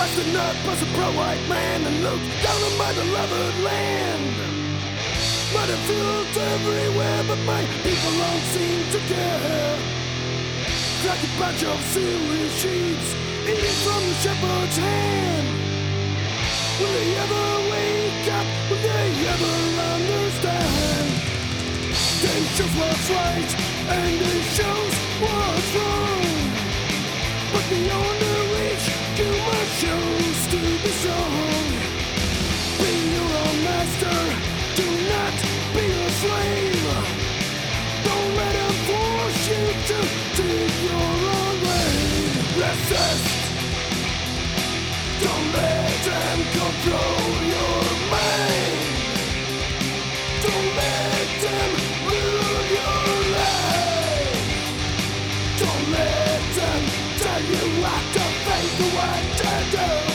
I stood up as a pro-white man and look down on my beloved land. Muddy fields everywhere, but my people don't seem to care. Like a bunch of silly sheets eating from the shepherd's hand. Will they ever wake up? Will they ever understand? Shows what's right and Resist. Don't let them control your mind. Don't let them rule your life. Don't let them tell you what to think what to do.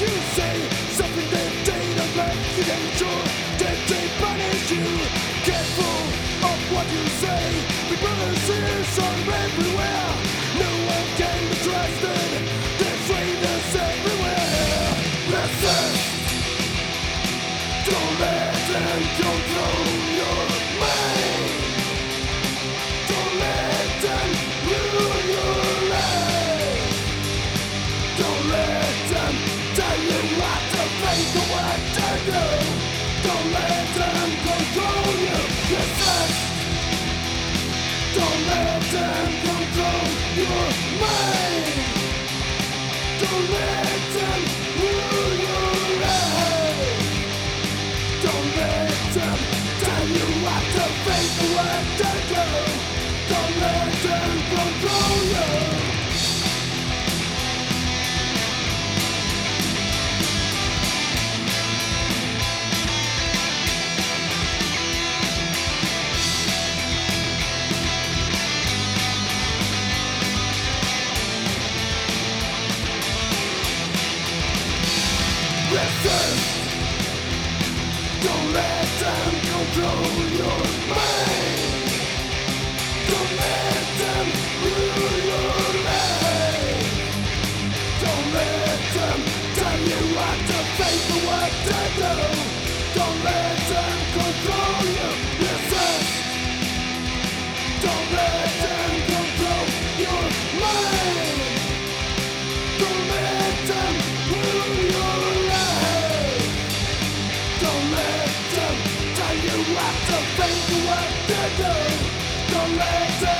You say something that they don't like. It ain't sure that they punish you. Careful of what you say. The brothers are everywhere. No one can be trusted. There's traitors everywhere. Resist. Don't let them control Don't let them tell you what to or what to do. Don't let them control your mind. Don't let don't let it go.